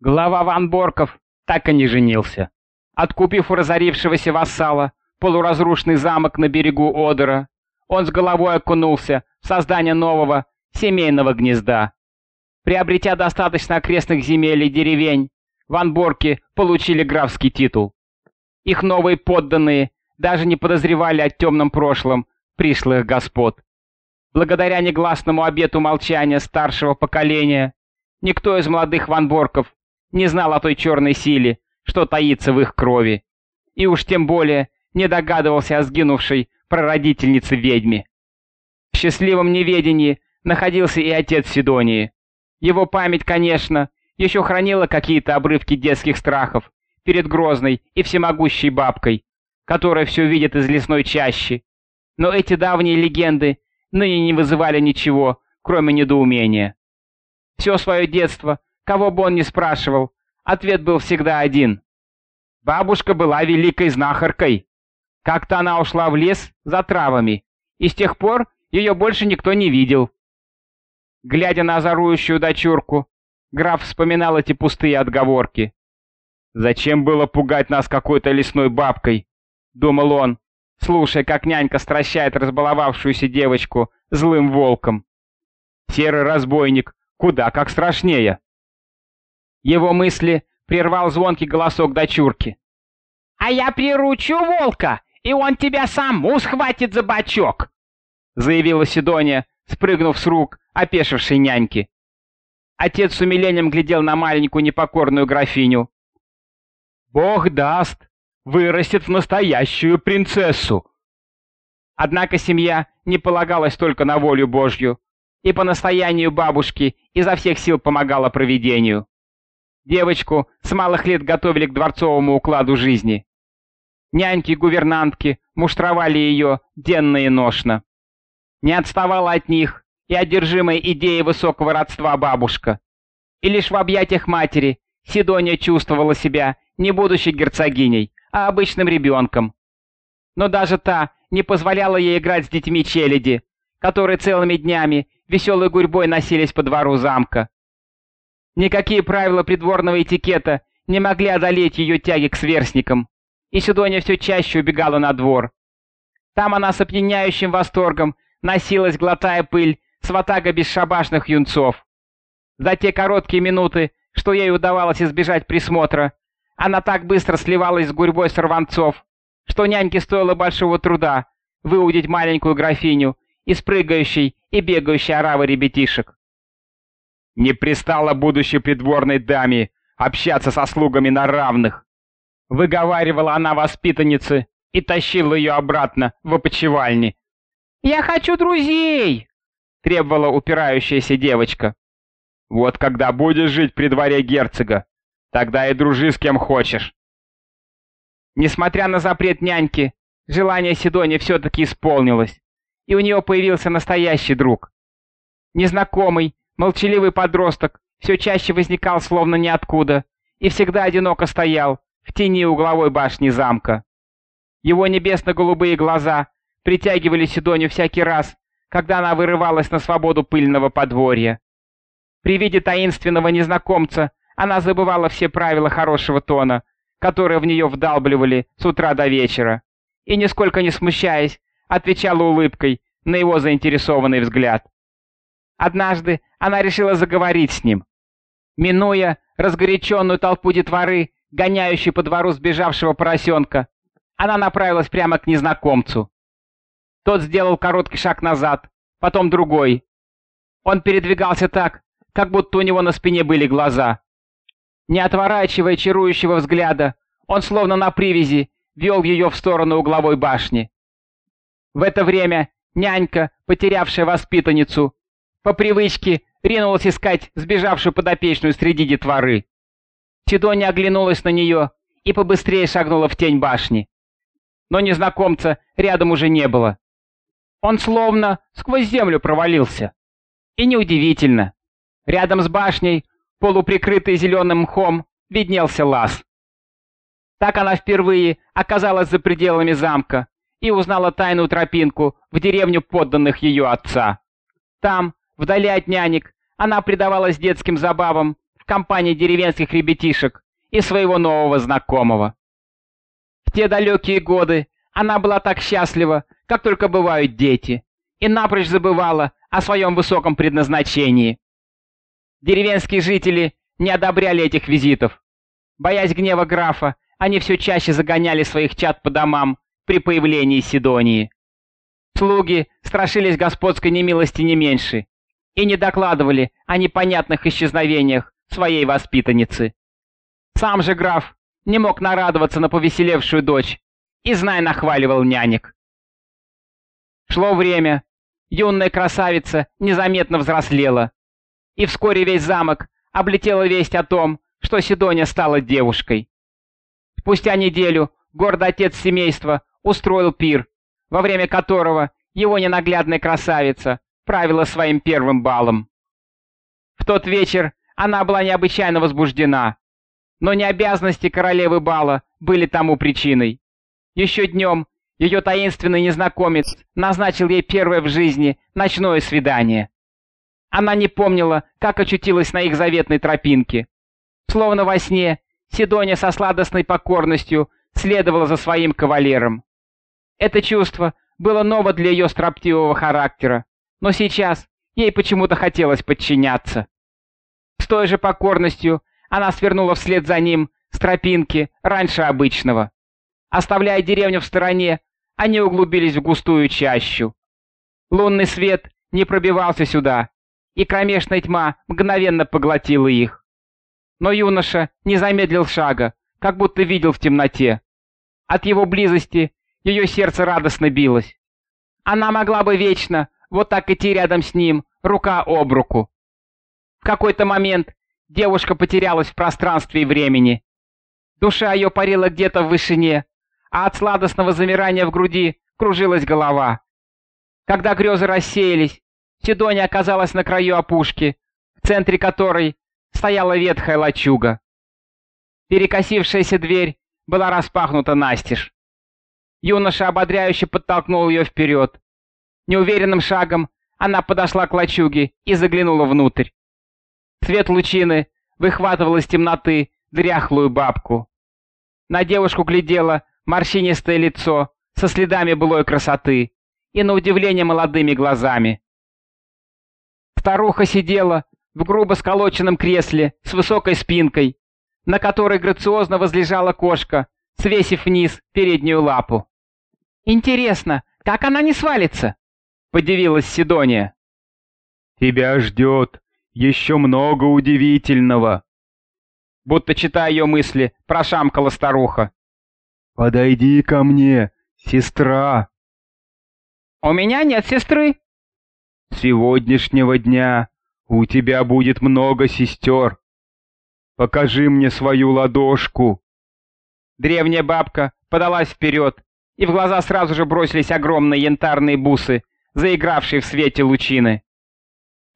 Глава Ван Борков так и не женился. Откупив у разорившегося вассала полуразрушенный замок на берегу Одера, он с головой окунулся в создание нового семейного гнезда. Приобретя достаточно окрестных земель и деревень, Ван Борки получили графский титул. Их новые подданные даже не подозревали о темном прошлом пришлых господ. Благодаря негласному обету молчания старшего поколения, никто из молодых ванборков не знал о той черной силе, что таится в их крови, и уж тем более не догадывался о сгинувшей прародительнице ведьме. В счастливом неведении находился и отец Сидонии. Его память, конечно, еще хранила какие-то обрывки детских страхов перед грозной и всемогущей бабкой, которая все видит из лесной чащи. Но эти давние легенды ныне не вызывали ничего, кроме недоумения. Все свое детство, кого бы он ни спрашивал, ответ был всегда один. Бабушка была великой знахаркой. Как-то она ушла в лес за травами, и с тех пор ее больше никто не видел. Глядя на озорующую дочурку, граф вспоминал эти пустые отговорки. «Зачем было пугать нас какой-то лесной бабкой?» — думал он, слушая, как нянька стращает разбаловавшуюся девочку злым волком. Серый разбойник куда как страшнее. Его мысли прервал звонкий голосок дочурки. «А я приручу волка, и он тебя саму схватит за бочок!» заявила Сидония, спрыгнув с рук опешившей няньки. Отец с умилением глядел на маленькую непокорную графиню. «Бог даст, вырастет в настоящую принцессу. Однако семья не полагалась только на волю Божью, и по настоянию бабушки изо всех сил помогала проведению. Девочку с малых лет готовили к дворцовому укладу жизни. Няньки-гувернантки муштровали ее денно и ношно. Не отставала от них и одержимая идеей высокого родства бабушка. И лишь в объятиях матери Сидония чувствовала себя не будущей герцогиней, а обычным ребенком. Но даже та не позволяла ей играть с детьми челяди, которые целыми днями веселой гурьбой носились по двору замка. Никакие правила придворного этикета не могли одолеть ее тяги к сверстникам, и Сидония все чаще убегала на двор. Там она с опьяняющим восторгом носилась, глотая пыль, с ватага бесшабашных юнцов. За те короткие минуты, что ей удавалось избежать присмотра, она так быстро сливалась с гурьбой сорванцов, что няньке стоило большого труда выудить маленькую графиню из прыгающей и бегающей оравы ребятишек. Не пристало будущей придворной даме общаться со слугами на равных. Выговаривала она воспитаннице и тащила ее обратно в опочивальни. «Я хочу друзей!» — требовала упирающаяся девочка. «Вот когда будешь жить при дворе герцога, Тогда и дружи с кем хочешь. Несмотря на запрет няньки, желание Сидони все-таки исполнилось, и у нее появился настоящий друг. Незнакомый, молчаливый подросток все чаще возникал словно ниоткуда и всегда одиноко стоял в тени угловой башни замка. Его небесно-голубые глаза притягивали Сидонию всякий раз, когда она вырывалась на свободу пыльного подворья. При виде таинственного незнакомца она забывала все правила хорошего тона, которые в нее вдалбливали с утра до вечера, и, нисколько не смущаясь, отвечала улыбкой на его заинтересованный взгляд. Однажды она решила заговорить с ним. Минуя разгоряченную толпу детворы, гоняющей по двору сбежавшего поросенка, она направилась прямо к незнакомцу. Тот сделал короткий шаг назад, потом другой. Он передвигался так, как будто у него на спине были глаза. Не отворачивая чарующего взгляда, он словно на привязи вел ее в сторону угловой башни. В это время нянька, потерявшая воспитанницу, по привычке ринулась искать сбежавшую подопечную среди детворы. Сидония оглянулась на нее и побыстрее шагнула в тень башни. Но незнакомца рядом уже не было. Он словно сквозь землю провалился. И неудивительно. Рядом с башней полуприкрытый зеленым мхом, виднелся лаз. Так она впервые оказалась за пределами замка и узнала тайную тропинку в деревню подданных ее отца. Там, вдали от нянек, она предавалась детским забавам в компании деревенских ребятишек и своего нового знакомого. В те далекие годы она была так счастлива, как только бывают дети, и напрочь забывала о своем высоком предназначении. Деревенские жители не одобряли этих визитов. Боясь гнева графа, они все чаще загоняли своих чад по домам при появлении Сидонии. Слуги страшились господской немилости не меньше и не докладывали о непонятных исчезновениях своей воспитанницы. Сам же граф не мог нарадоваться на повеселевшую дочь и, зная, нахваливал нянек. Шло время, юная красавица незаметно взрослела, и вскоре весь замок облетела весть о том, что Сидония стала девушкой. Спустя неделю гордый отец семейства устроил пир, во время которого его ненаглядная красавица правила своим первым балом. В тот вечер она была необычайно возбуждена, но не обязанности королевы бала были тому причиной. Еще днем ее таинственный незнакомец назначил ей первое в жизни ночное свидание. Она не помнила, как очутилась на их заветной тропинке. Словно во сне, Сидония со сладостной покорностью следовала за своим кавалером. Это чувство было ново для ее строптивого характера, но сейчас ей почему-то хотелось подчиняться. С той же покорностью она свернула вслед за ним с тропинки раньше обычного. Оставляя деревню в стороне, они углубились в густую чащу. Лунный свет не пробивался сюда, и кромешная тьма мгновенно поглотила их. Но юноша не замедлил шага, как будто видел в темноте. От его близости ее сердце радостно билось. Она могла бы вечно вот так идти рядом с ним, рука об руку. В какой-то момент девушка потерялась в пространстве и времени. Душа ее парила где-то в вышине, а от сладостного замирания в груди кружилась голова. Когда грезы рассеялись, Сидония оказалась на краю опушки, в центре которой стояла ветхая лачуга. Перекосившаяся дверь была распахнута настежь. Юноша ободряюще подтолкнул ее вперед. Неуверенным шагом она подошла к лачуге и заглянула внутрь. Свет лучины выхватывал из темноты дряхлую бабку. На девушку глядело морщинистое лицо со следами былой красоты и, на удивление, молодыми глазами. Старуха сидела в грубо сколоченном кресле с высокой спинкой, на которой грациозно возлежала кошка, свесив вниз переднюю лапу. «Интересно, как она не свалится?» — подивилась Сидония. «Тебя ждет еще много удивительного!» Будто читая ее мысли, прошамкала старуха. «Подойди ко мне, сестра!» «У меня нет сестры!» «С сегодняшнего дня у тебя будет много сестер. Покажи мне свою ладошку!» Древняя бабка подалась вперед, и в глаза сразу же бросились огромные янтарные бусы, заигравшие в свете лучины.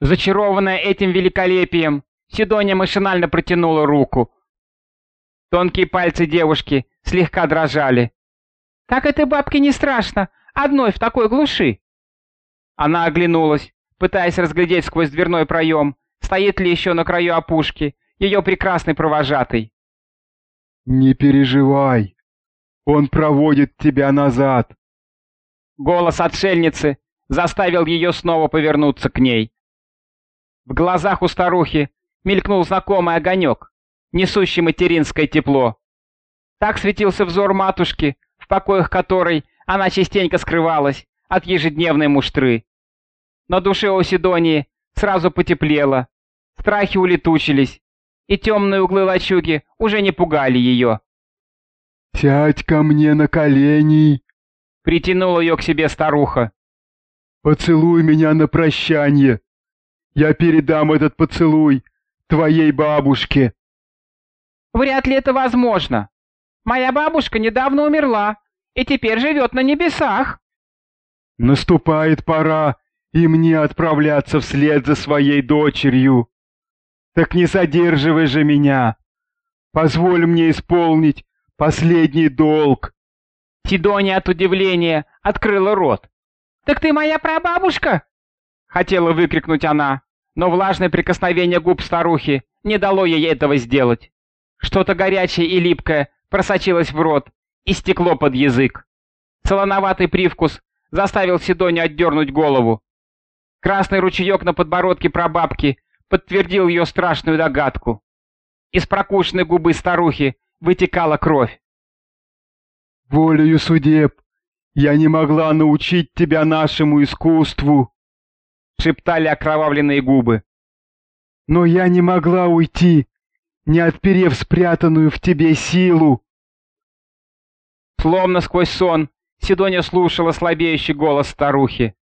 Зачарованная этим великолепием, Сидония машинально протянула руку. Тонкие пальцы девушки слегка дрожали. «Как это бабке не страшно, одной в такой глуши?» Она оглянулась, пытаясь разглядеть сквозь дверной проем, стоит ли еще на краю опушки ее прекрасный провожатый. «Не переживай, он проводит тебя назад!» Голос отшельницы заставил ее снова повернуться к ней. В глазах у старухи мелькнул знакомый огонек, несущий материнское тепло. Так светился взор матушки, в покоях которой она частенько скрывалась от ежедневной муштры. На душе у Сидонии сразу потеплело, страхи улетучились, и темные углы лачуги уже не пугали ее. «Сядь ко мне на колени!» — притянула ее к себе старуха. «Поцелуй меня на прощание! Я передам этот поцелуй твоей бабушке!» «Вряд ли это возможно. Моя бабушка недавно умерла и теперь живет на небесах». «Наступает пора и мне отправляться вслед за своей дочерью. Так не задерживай же меня. Позволь мне исполнить последний долг. Сидония от удивления открыла рот. «Так ты моя прабабушка?» Хотела выкрикнуть она, но влажное прикосновение губ старухи не дало ей этого сделать. Что-то горячее и липкое просочилось в рот и стекло под язык. Солоноватый привкус заставил Сидонию отдернуть голову. Красный ручеек на подбородке прабабки подтвердил ее страшную догадку. Из прокушенной губы старухи вытекала кровь. «Волею судеб я не могла научить тебя нашему искусству», — шептали окровавленные губы. «Но я не могла уйти, не отперев спрятанную в тебе силу». Словно сквозь сон Сидоня слушала слабеющий голос старухи.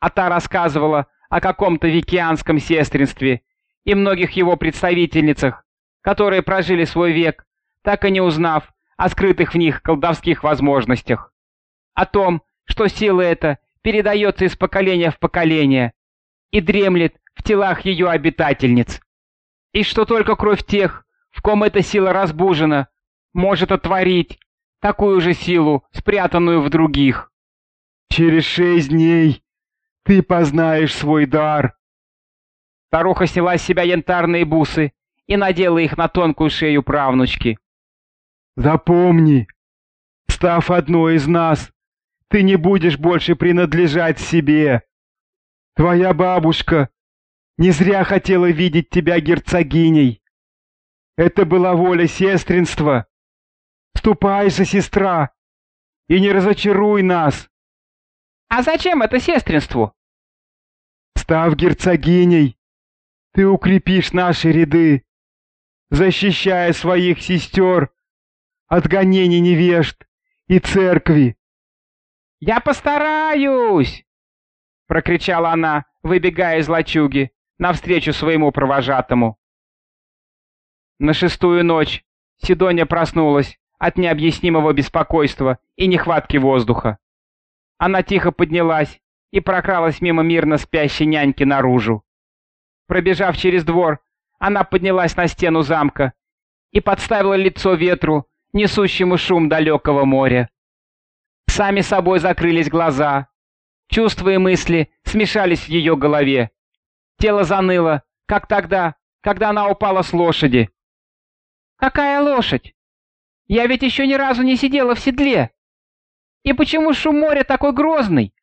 А та рассказывала о каком-то викианском сестринстве и многих его представительницах, которые прожили свой век, так и не узнав о скрытых в них колдовских возможностях. О том, что сила эта передается из поколения в поколение и дремлет в телах ее обитательниц. И что только кровь тех, в ком эта сила разбужена, может отворить такую же силу, спрятанную в других. «Через шесть дней ты познаешь свой дар!» Старуха сняла с себя янтарные бусы и надела их на тонкую шею правнучки. «Запомни, став одной из нас, ты не будешь больше принадлежать себе. Твоя бабушка не зря хотела видеть тебя герцогиней. Это была воля сестринства. Ступай же, сестра, и не разочаруй нас. А зачем это сестринству? Став герцогиней, ты укрепишь наши ряды, защищая своих сестер от гонений невежд и церкви. «Я постараюсь!» — прокричала она, выбегая из лачуги, навстречу своему провожатому. На шестую ночь Сидоня проснулась от необъяснимого беспокойства и нехватки воздуха. Она тихо поднялась и прокралась мимо мирно спящей няньки наружу. Пробежав через двор, она поднялась на стену замка и подставила лицо ветру, несущему шум далекого моря. Сами собой закрылись глаза. Чувства и мысли смешались в ее голове. Тело заныло, как тогда, когда она упала с лошади. «Какая лошадь? Я ведь еще ни разу не сидела в седле. И почему шум моря такой грозный?